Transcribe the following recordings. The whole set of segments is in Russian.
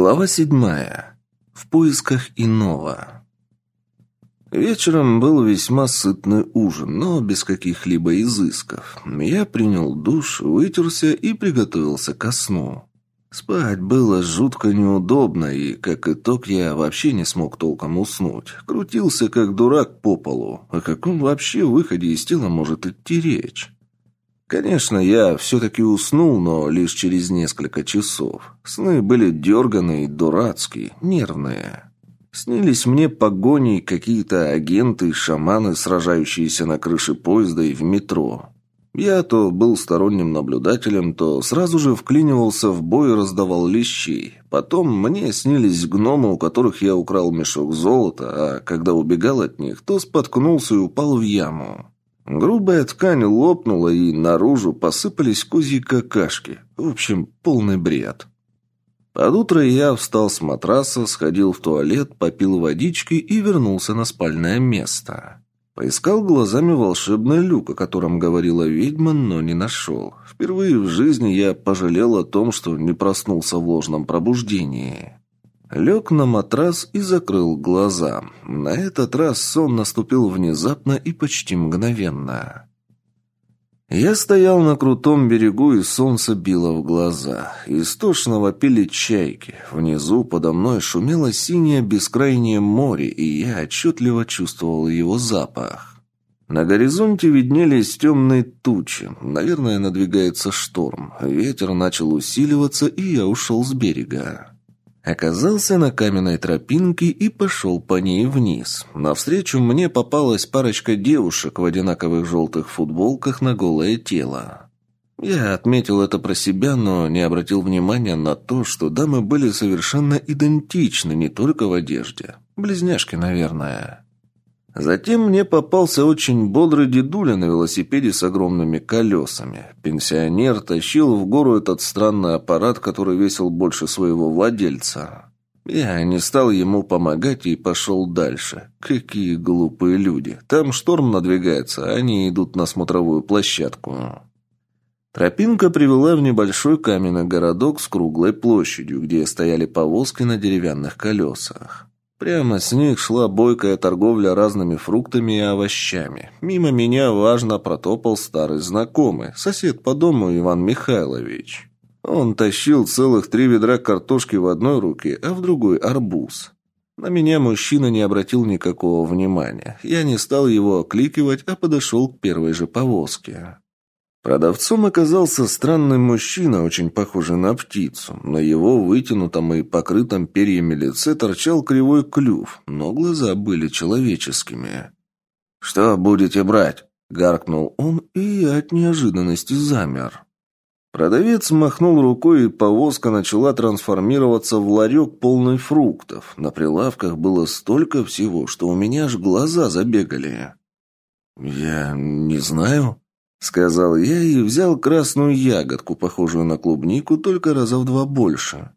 Глава седьмая. В поисках иного. Вечером был весьма сытный ужин, но без каких-либо изысков. Я принял душ, вытерся и приготовился ко сну. Спать было жутко неудобно, и, как итог, я вообще не смог толком уснуть. Крутился, как дурак по полу. О каком вообще выходе из тела может идти речь? Конечно, я все-таки уснул, но лишь через несколько часов. Сны были дерганые, дурацкие, нервные. Снились мне погони, какие-то агенты, шаманы, сражающиеся на крыше поезда и в метро. Я то был сторонним наблюдателем, то сразу же вклинивался в бой и раздавал лещей. Потом мне снились гномы, у которых я украл мешок золота, а когда убегал от них, то споткнулся и упал в яму. Грубая ткань лопнула, и наружу посыпались козьи какашки. В общем, полный бред. Под утро я встал с матраса, сходил в туалет, попил водички и вернулся на спальное место. Поискал глазами волшебный люк, о котором говорила ведьма, но не нашел. Впервые в жизни я пожалел о том, что не проснулся в ложном пробуждении. Лег на матрас и закрыл глаза. На этот раз сон наступил внезапно и почти мгновенно. Я стоял на крутом берегу, и солнце било в глаза. Истошно вопили чайки. Внизу подо мной шумело синее бескрайнее море, и я отчетливо чувствовал его запах. На горизонте виднелись темные тучи. Наверное, надвигается шторм. Ветер начал усиливаться, и я ушел с берега. Оказался на каменной тропинке и пошел по ней вниз. Навстречу мне попалась парочка девушек в одинаковых желтых футболках на голое тело. Я отметил это про себя, но не обратил внимания на то, что дамы были совершенно идентичны не только в одежде. Близняшки, наверное. Затем мне попался очень бодрый дедуля на велосипеде с огромными колесами. Пенсионер тащил в гору этот странный аппарат, который весил больше своего владельца. Я не стал ему помогать и пошел дальше. Какие глупые люди. Там шторм надвигается, а они идут на смотровую площадку. Тропинка привела в небольшой каменный городок с круглой площадью, где стояли повозки на деревянных колесах. Прямо с них шла бойкая торговля разными фруктами и овощами. Мимо меня важно протопал старый знакомый, сосед по дому Иван Михайлович. Он тащил целых три ведра картошки в одной руке, а в другой арбуз. На меня мужчина не обратил никакого внимания. Я не стал его окликивать, а подошел к первой же повозке. Продавцом оказался странный мужчина, очень похожий на птицу. На его вытянутом и покрытом перьями лице торчал кривой клюв, но глаза были человеческими. «Что будете брать?» – гаркнул он и от неожиданности замер. Продавец махнул рукой, и повозка начала трансформироваться в ларек полный фруктов. На прилавках было столько всего, что у меня аж глаза забегали. «Я не знаю», Сказал я и взял красную ягодку, похожую на клубнику, только раза в два больше.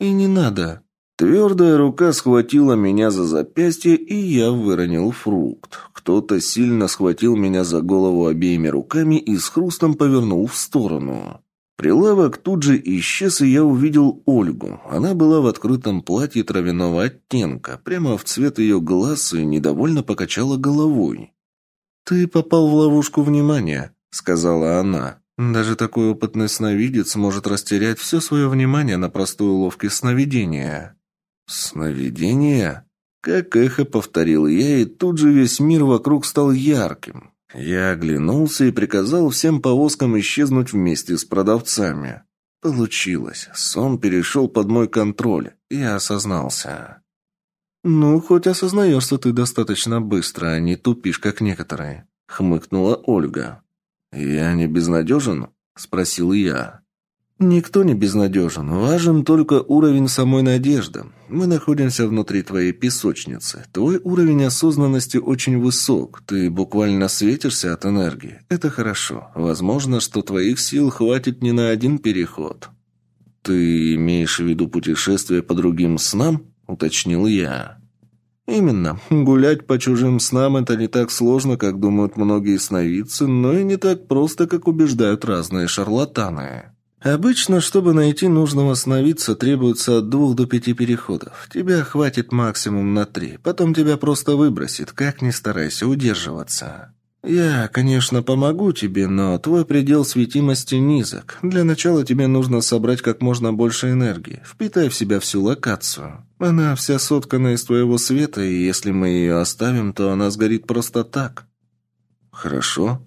И не надо. Твердая рука схватила меня за запястье, и я выронил фрукт. Кто-то сильно схватил меня за голову обеими руками и с хрустом повернул в сторону. Прилавок тут же исчез, и я увидел Ольгу. Она была в открытом платье травяного оттенка, прямо в цвет ее глаз и недовольно покачала головой. «Ты попал в ловушку внимания», — сказала она. «Даже такой опытный сновидец может растерять все свое внимание на простой уловке сновидения». «Сновидение?» Как эхо повторил я, и тут же весь мир вокруг стал ярким. Я оглянулся и приказал всем повозкам исчезнуть вместе с продавцами. Получилось. Сон перешел под мой контроль. Я осознался. «Ну, хоть осознаешь, что ты достаточно быстро, а не тупишь, как некоторые», — хмыкнула Ольга. «Я не безнадежен?» — спросил я. «Никто не безнадежен. Важен только уровень самой надежды. Мы находимся внутри твоей песочницы. Твой уровень осознанности очень высок. Ты буквально светишься от энергии. Это хорошо. Возможно, что твоих сил хватит не на один переход». «Ты имеешь в виду путешествие по другим снам?» – уточнил я. «Именно. Гулять по чужим снам – это не так сложно, как думают многие сновидцы, но и не так просто, как убеждают разные шарлатаны. Обычно, чтобы найти нужного сновидца, требуется от двух до пяти переходов. Тебя хватит максимум на три. Потом тебя просто выбросит, как ни старайся удерживаться. Я, конечно, помогу тебе, но твой предел светимости низок. Для начала тебе нужно собрать как можно больше энергии. Впитай в себя всю локацию. Она вся соткана из твоего света, и если мы ее оставим, то она сгорит просто так. Хорошо,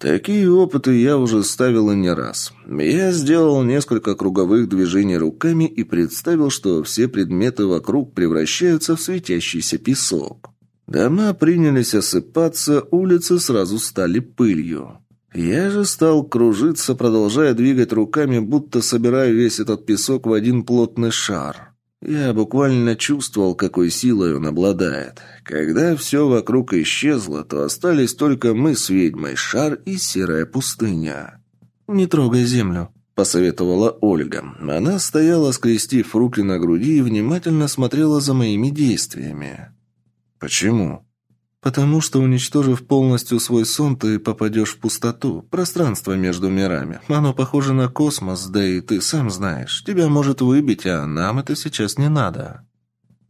Такие опыты я уже ставил и не раз. Я сделал несколько круговых движений руками и представил, что все предметы вокруг превращаются в светящийся песок. Дома принялись осыпаться, улицы сразу стали пылью. Я же стал кружиться, продолжая двигать руками, будто собирая весь этот песок в один плотный шар. Я буквально чувствовал, какой силой он обладает. Когда все вокруг исчезло, то остались только мы с ведьмой, шар и серая пустыня. «Не трогай землю», — посоветовала Ольга. Она стояла, скрестив руки на груди и внимательно смотрела за моими действиями. «Почему?» Потому что, уничтожив полностью свой сон, ты попадешь в пустоту, пространство между мирами. Оно похоже на космос, да и ты сам знаешь. Тебя может выбить, а нам это сейчас не надо».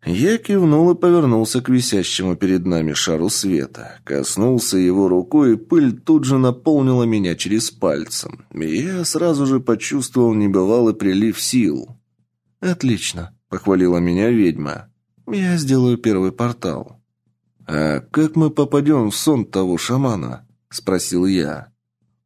Я кивнул и повернулся к висящему перед нами шару света. Коснулся его рукой, и пыль тут же наполнила меня через пальцем. И я сразу же почувствовал небывалый прилив сил. «Отлично», — похвалила меня ведьма. «Я сделаю первый портал». «А как мы попадем в сон того шамана?» – спросил я.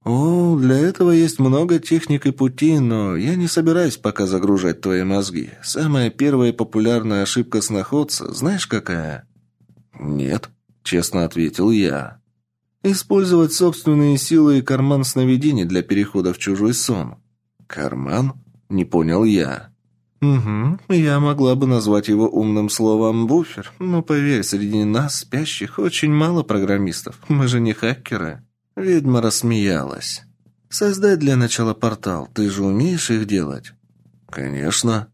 «О, для этого есть много техник и путей, но я не собираюсь пока загружать твои мозги. Самая первая популярная ошибка сноходца, знаешь какая?» «Нет», – честно ответил я. «Использовать собственные силы и карман сновидений для перехода в чужой сон». «Карман?» – не понял я. «Угу, я могла бы назвать его умным словом «буфер», но поверь, среди нас, спящих, очень мало программистов. Мы же не хакеры». Ведьма рассмеялась. «Создай для начала портал. Ты же умеешь их делать?» «Конечно».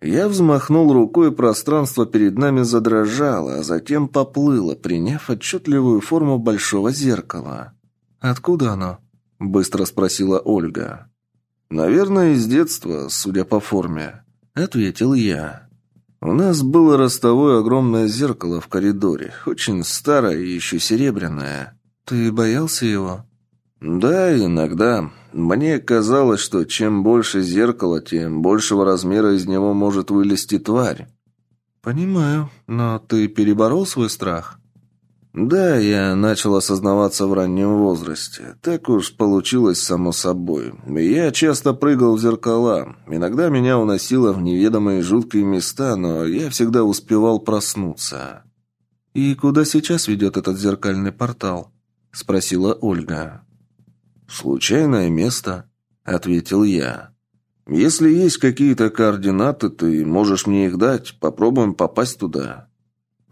Я взмахнул рукой, пространство перед нами задрожало, а затем поплыло, приняв отчетливую форму большого зеркала. «Откуда оно?» – быстро спросила Ольга. «Наверное, из детства, судя по форме». — ответил я. «У нас было ростовое огромное зеркало в коридоре, очень старое и еще серебряное. Ты боялся его?» «Да, иногда. Мне казалось, что чем больше зеркала, тем большего размера из него может вылезти тварь». «Понимаю, но ты переборол свой страх?» Да, я начал осознаваться в раннем возрасте. Так уж получилось само собой. Я часто прыгал в зеркала. Иногда меня уносило в неведомые жуткие места, но я всегда успевал проснуться. «И куда сейчас ведет этот зеркальный портал?» – спросила Ольга. «Случайное место», – ответил я. «Если есть какие-то координаты, ты можешь мне их дать. Попробуем попасть туда».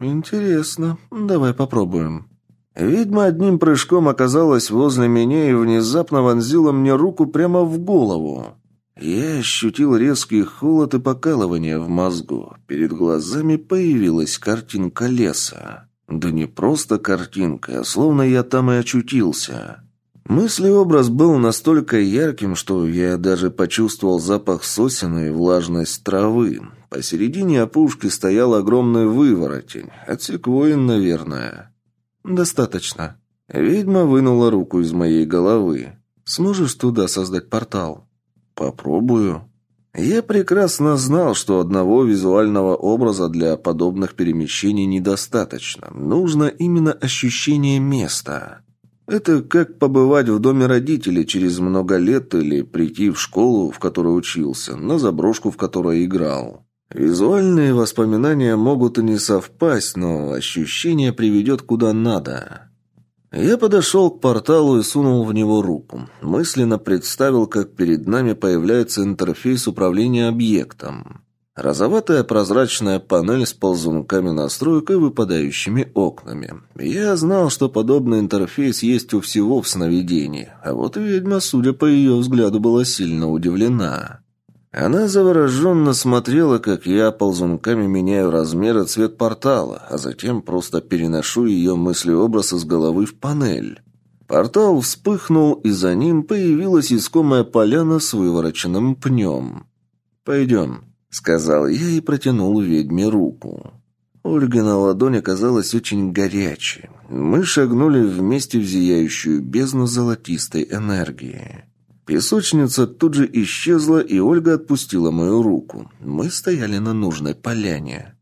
«Интересно. Давай попробуем». Ведьма одним прыжком оказалась возле меня и внезапно вонзила мне руку прямо в голову. Я ощутил резкий холод и покалывание в мозгу. Перед глазами появилась картинка леса. Да не просто картинка, а словно я там и очутился. Мыслеобраз был настолько ярким, что я даже почувствовал запах сосен и влажность травы. Посередине опушки стоял огромный выворотень. Отсеквоин, наверное. «Достаточно». Ведьма вынула руку из моей головы. «Сможешь туда создать портал?» «Попробую». Я прекрасно знал, что одного визуального образа для подобных перемещений недостаточно. Нужно именно ощущение места. Это как побывать в доме родителей через много лет или прийти в школу, в которой учился, на заброшку, в которой играл. Визуальные воспоминания могут и не совпасть, но ощущение приведет куда надо. Я подошел к порталу и сунул в него руку. Мысленно представил, как перед нами появляется интерфейс управления объектом. Розоватая прозрачная панель с ползунками настроек и выпадающими окнами. Я знал, что подобный интерфейс есть у всего в сновидении, а вот ведьма, судя по ее взгляду, была сильно удивлена. Она завороженно смотрела, как я ползунками меняю размер и цвет портала, а затем просто переношу ее мыслеобраз из головы в панель. Портал вспыхнул, и за ним появилась искомая поляна с вывороченным пнем. «Пойдем», — сказал я и протянул ведьме руку. Ольга на ладонь оказалась очень горячей. Мы шагнули вместе в зияющую бездну золотистой энергии. Песочница тут же исчезла, и Ольга отпустила мою руку. Мы стояли на нужной поляне.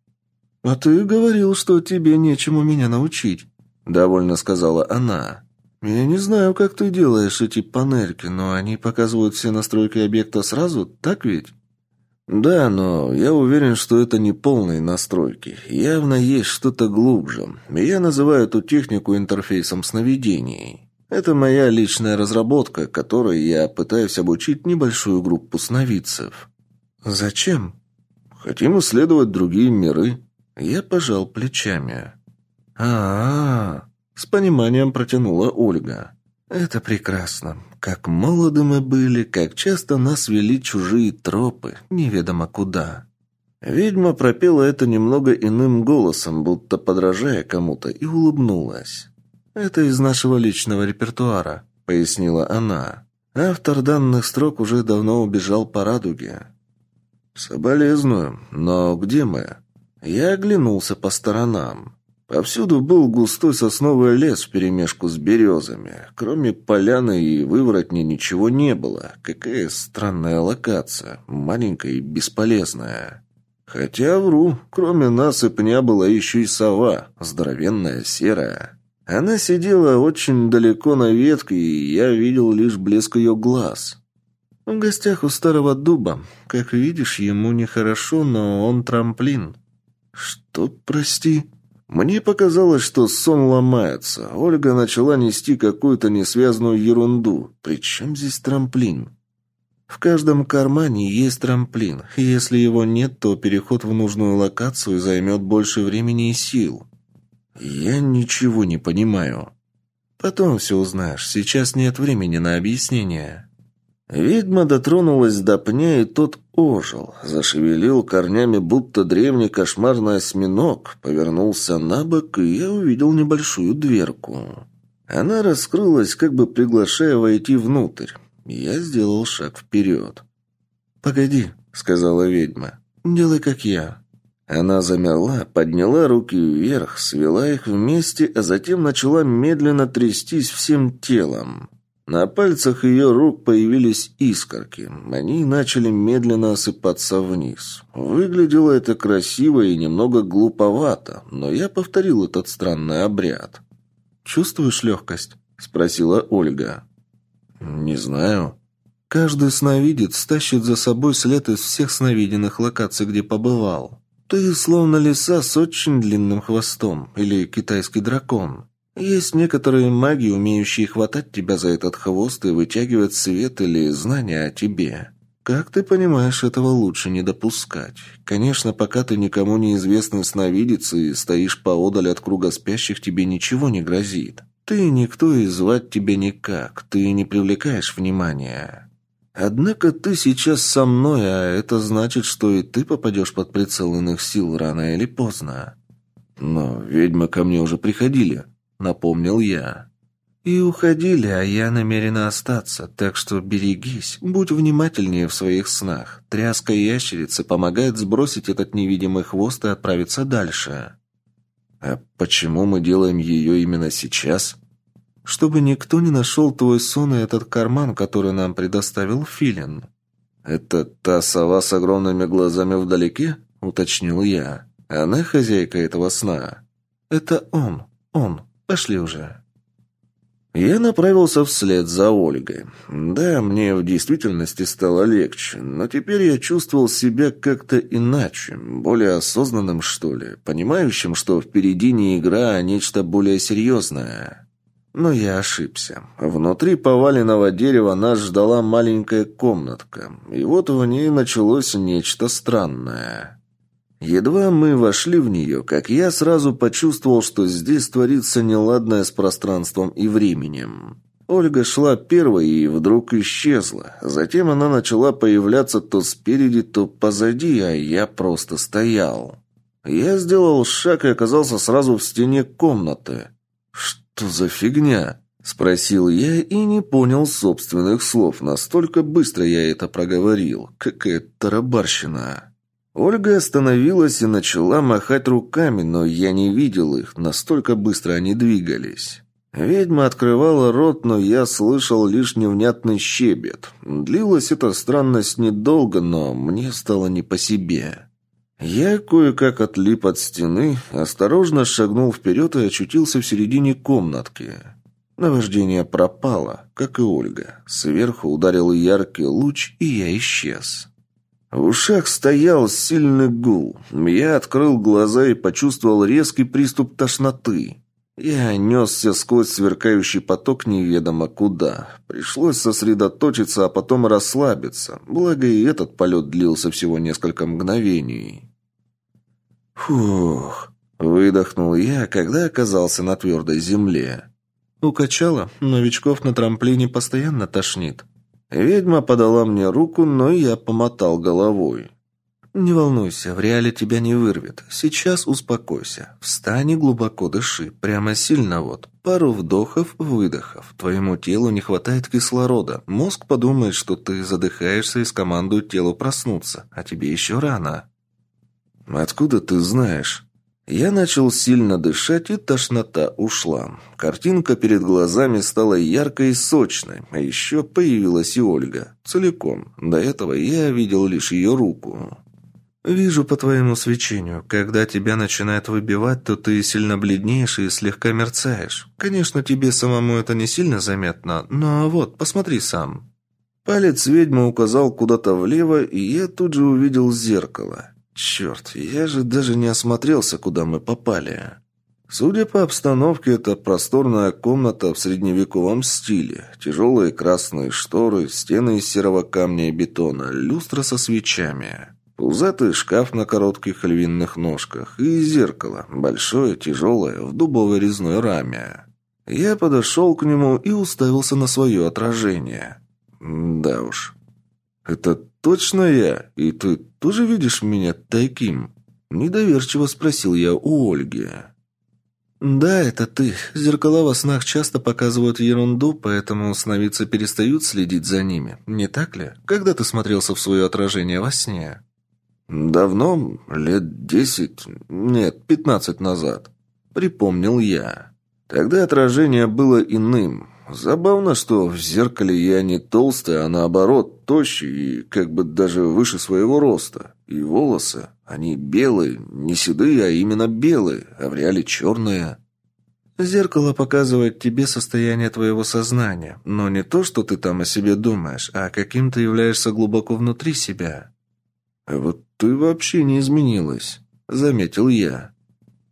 «А ты говорил, что тебе нечему меня научить», — довольно сказала она. «Я не знаю, как ты делаешь эти панельки, но они показывают все настройки объекта сразу, так ведь?» «Да, но я уверен, что это не полные настройки. Явно есть что-то глубже. Я называю эту технику интерфейсом сновидений. Это моя личная разработка, которой я пытаюсь обучить небольшую группу сновидцев». «Зачем?» «Хотим исследовать другие миры». Я пожал плечами. «А-а-а!» С пониманием протянула Ольга. «Это прекрасно. Как молоды мы были, как часто нас вели чужие тропы, неведомо куда». Ведьма пропела это немного иным голосом, будто подражая кому-то, и улыбнулась. «Это из нашего личного репертуара», — пояснила она. «Автор данных строк уже давно убежал по радуге». «Соболезную. Но где мы?» Я оглянулся по сторонам. Повсюду был густой сосновый лес вперемешку с березами. Кроме поляны и выворотни ничего не было. Какая странная локация. Маленькая и бесполезная. Хотя, вру, кроме нас и пня была еще и сова. Здоровенная, серая. Она сидела очень далеко на ветке, и я видел лишь блеск ее глаз. В гостях у старого дуба. Как видишь, ему нехорошо, но он трамплин. «Что, прости?» Мне показалось, что сон ломается. Ольга начала нести какую-то несвязную ерунду. Причем здесь трамплин? В каждом кармане есть трамплин. Если его нет, то переход в нужную локацию займет больше времени и сил. Я ничего не понимаю. Потом все узнаешь. Сейчас нет времени на объяснение. Ведьма дотронулась до пня, и тот ожил, зашевелил корнями, будто древний кошмарный осьминог, повернулся на бок, и я увидел небольшую дверку. Она раскрылась, как бы приглашая войти внутрь. Я сделал шаг вперед. «Погоди», — сказала ведьма, — «делай, как я». Она замерла, подняла руки вверх, свела их вместе, а затем начала медленно трястись всем телом. На пальцах ее рук появились искорки. Они начали медленно осыпаться вниз. Выглядело это красиво и немного глуповато, но я повторил этот странный обряд. «Чувствуешь легкость?» – спросила Ольга. «Не знаю». «Каждый сновидец тащит за собой след из всех сновиденных локаций, где побывал. Ты словно лиса с очень длинным хвостом или китайский дракон. Есть некоторые маги, умеющие хватать тебя за этот хвост и вытягивать свет или знания о тебе. Как ты понимаешь, этого лучше не допускать. Конечно, пока ты никому не известный сновидец и стоишь поодаль от круга спящих, тебе ничего не грозит. Ты никто и звать тебя никак, ты не привлекаешь внимания. Однако ты сейчас со мной, а это значит, что и ты попадешь под прицел иных сил рано или поздно. Но ведьмы ко мне уже приходили, — напомнил я. «И уходили, а я намерена остаться, так что берегись, будь внимательнее в своих снах. Тряска ящерицы помогает сбросить этот невидимый хвост и отправиться дальше». «А почему мы делаем ее именно сейчас?» «Чтобы никто не нашел твой сон и этот карман, который нам предоставил Филин». «Это та сова с огромными глазами вдалеке?» — уточнил я. «Она хозяйка этого сна?» «Это он, он». Пошли уже». Я направился вслед за Ольгой. Да, мне в действительности стало легче, но теперь я чувствовал себя как-то иначе, более осознанным, что ли, понимающим, что впереди не игра, а нечто более серьезное. Но я ошибся. Внутри поваленного дерева нас ждала маленькая комнатка, и вот в ней началось нечто странное. Едва мы вошли в нее, как я сразу почувствовал, что здесь творится неладное с пространством и временем. Ольга шла первой и вдруг исчезла. Затем она начала появляться то спереди, то позади, а я просто стоял. Я сделал шаг и оказался сразу в стене комнаты. «Что за фигня?» – Спросил я и не понял собственных слов. Настолько быстро я это проговорил. Какая тарабарщина. Ольга остановилась и начала махать руками, но я не видел их. Настолько быстро они двигались. Ведьма открывала рот, но я слышал лишь невнятный щебет. Длилась эта странность недолго, но мне стало не по себе. Я кое-как отлип от стены, осторожно шагнул вперед и очутился в середине комнатки. Наваждение пропало, как и Ольга. Сверху ударил яркий луч, и я исчез. В ушах стоял сильный гул. Я открыл глаза и почувствовал резкий приступ тошноты. Я несся сквозь сверкающий поток неведомо куда. Пришлось сосредоточиться, а потом расслабиться. Благо и этот полет длился всего несколько мгновений. «Фух!» – выдохнул я, когда оказался на твердой земле. Укачала, новичков на трамплине постоянно тошнит. Ведьма подала мне руку, но я помотал головой. «Не волнуйся, в реале тебя не вырвет. Сейчас успокойся. Встань и глубоко дыши. Прямо сильно вот. Пару вдохов, выдохов. Твоему телу не хватает кислорода. Мозг подумает, что ты задыхаешься и скомандует телу проснуться. А тебе еще рано». «Откуда ты знаешь?» Я начал сильно дышать, и тошнота ушла. Картинка перед глазами стала яркой и сочной, а еще появилась и Ольга. Целиком. До этого я видел лишь ее руку. «Вижу по твоему свечению. Когда тебя начинает выбивать, то ты сильно бледнеешь и слегка мерцаешь. Конечно, тебе самому это не сильно заметно, но вот, посмотри сам». Палец ведьмы указал куда-то влево, и я тут же увидел зеркало. Черт, я же даже не осмотрелся, куда мы попали. Судя по обстановке, это просторная комната в средневековом стиле. Тяжелые красные шторы, стены из серого камня и бетона, люстра со свечами. Пузатый шкаф на коротких львиных ножках и зеркало, большое, тяжелое, в дубовой резной раме. Я подошел к нему и уставился на свое отражение. Да уж, это точно я? И ты тоже видишь меня таким?» Недоверчиво спросил я у Ольги. «Да, это ты. Зеркала во снах часто показывают ерунду, поэтому сновидцы перестают следить за ними. Не так ли? Когда ты смотрелся в свое отражение во сне?» «Давно, лет десять, нет, пятнадцать назад», — припомнил я. Тогда отражение было иным, Забавно, что в зеркале я не толстый, а наоборот, тощий и как бы даже выше своего роста. И волосы, они белые, не седые, а именно белые, а в реале черные. Зеркало показывает тебе состояние твоего сознания, но не то, что ты там о себе думаешь, а каким ты являешься глубоко внутри себя. А вот ты вообще не изменилась, заметил я.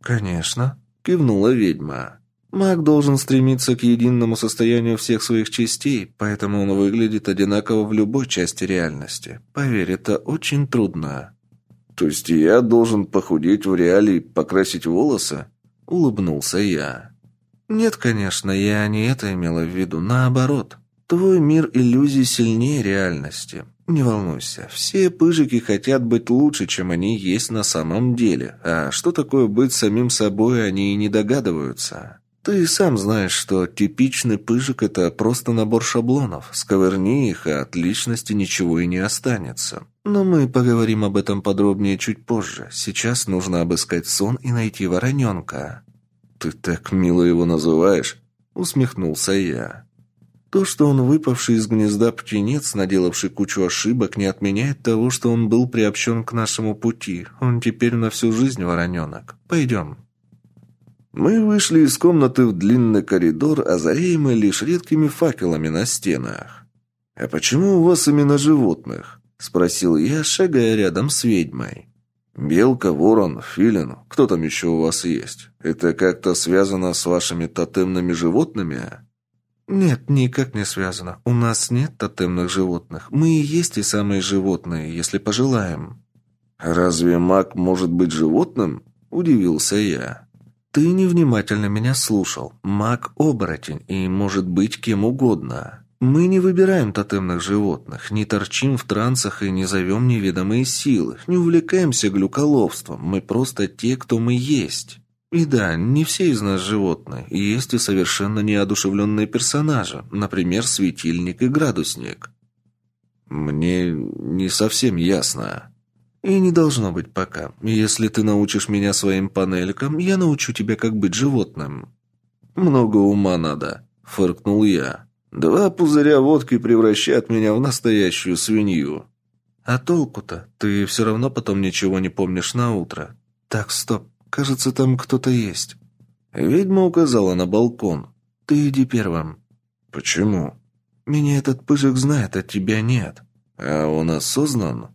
Конечно, кивнула ведьма. Маг должен стремиться к единому состоянию всех своих частей, поэтому он выглядит одинаково в любой части реальности. Поверь, это очень трудно. То есть я должен похудеть в реале и покрасить волосы? Улыбнулся я. Нет, конечно, я не это имела в виду. Наоборот. Твой мир иллюзий сильнее реальности. Не волнуйся, все пыжики хотят быть лучше, чем они есть на самом деле. А что такое быть самим собой, они и не догадываются. Ты сам знаешь, что типичный пыжик – это просто набор шаблонов. Сковырни их, а от личности ничего и не останется. Но мы поговорим об этом подробнее чуть позже. Сейчас нужно обыскать сон и найти вороненка». «Ты так мило его называешь?» – усмехнулся я. То, что он выпавший из гнезда птенец, наделавший кучу ошибок, не отменяет того, что он был приобщен к нашему пути. Он теперь на всю жизнь вороненок. Пойдем». Мы вышли из комнаты в длинный коридор, озаряемый лишь редкими факелами на стенах. «А почему у вас именно животных?» – спросил я, шагая рядом с ведьмой. «Белка, ворон, филин, кто там еще у вас есть? Это как-то связано с вашими тотемными животными?» «Нет, никак не связано. У нас нет тотемных животных. Мы и есть и самые животные, если пожелаем». «Разве маг может быть животным?» – удивился я. «Ты невнимательно меня слушал. Маг-оборотень и может быть кем угодно. Мы не выбираем тотемных животных, не торчим в трансах и не зовем неведомые силы, не увлекаемся глюколовством. Мы просто те, кто мы есть». И да, не все из нас животные. Есть и совершенно неодушевленные персонажи, например, светильник и градусник. Мне не совсем ясно. И не должно быть пока. Если ты научишь меня своим панелькам, я научу тебя, как быть животным. Много ума надо, фыркнул я. Два пузыря водки превращают меня в настоящую свинью. А толку-то? Ты все равно потом ничего не помнишь на утро. Так, стоп. Кажется, там кто-то есть. Ведьма указала на балкон. Ты иди первым. Почему? Меня этот пыжик знает, а тебя нет. А он осознан?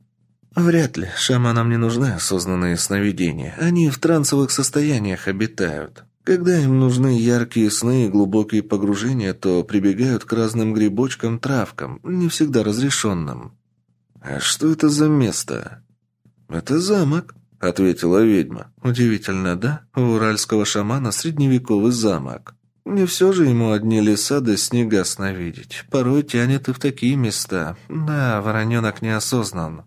Вряд ли. Шаманам не нужны осознанные сновидения. Они в трансовых состояниях обитают. Когда им нужны яркие сны и глубокие погружения, то прибегают к разным грибочкам, травкам, не всегда разрешенным. «А что это за место?» «Это замок», — ответила ведьма. «Удивительно, да? У уральского шамана средневековый замок. Не все же ему одни леса да снега сновидеть. Порой тянет и в такие места. Да, вороненок неосознан».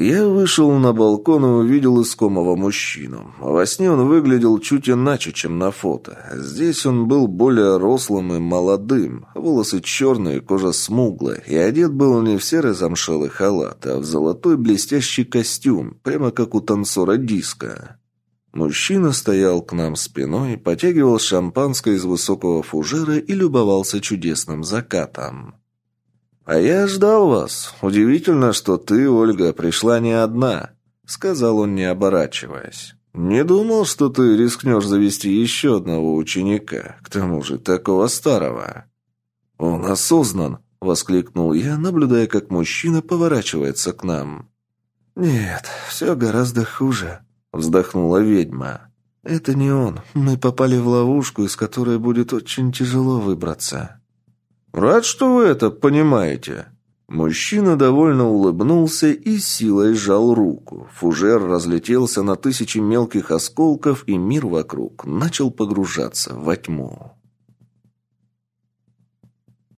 Я вышел на балкон и увидел искомого мужчину. Во сне он выглядел чуть иначе, чем на фото. Здесь он был более рослым и молодым. Волосы черные, кожа смуглая. И одет был не в серый замшелый халат, а в золотой блестящий костюм, прямо как у танцора диска. Мужчина стоял к нам спиной, потягивал шампанское из высокого фужера и любовался чудесным закатом. «А я ждал вас. Удивительно, что ты, Ольга, пришла не одна», — сказал он, не оборачиваясь. «Не думал, что ты рискнешь завести еще одного ученика, к тому же такого старого». «Он осознан», — воскликнул я, наблюдая, как мужчина поворачивается к нам. «Нет, все гораздо хуже», — вздохнула ведьма. «Это не он. Мы попали в ловушку, из которой будет очень тяжело выбраться». «Рад, что вы это понимаете». Мужчина довольно улыбнулся и силой сжал руку. Фужер разлетелся на тысячи мелких осколков, и мир вокруг начал погружаться во тьму.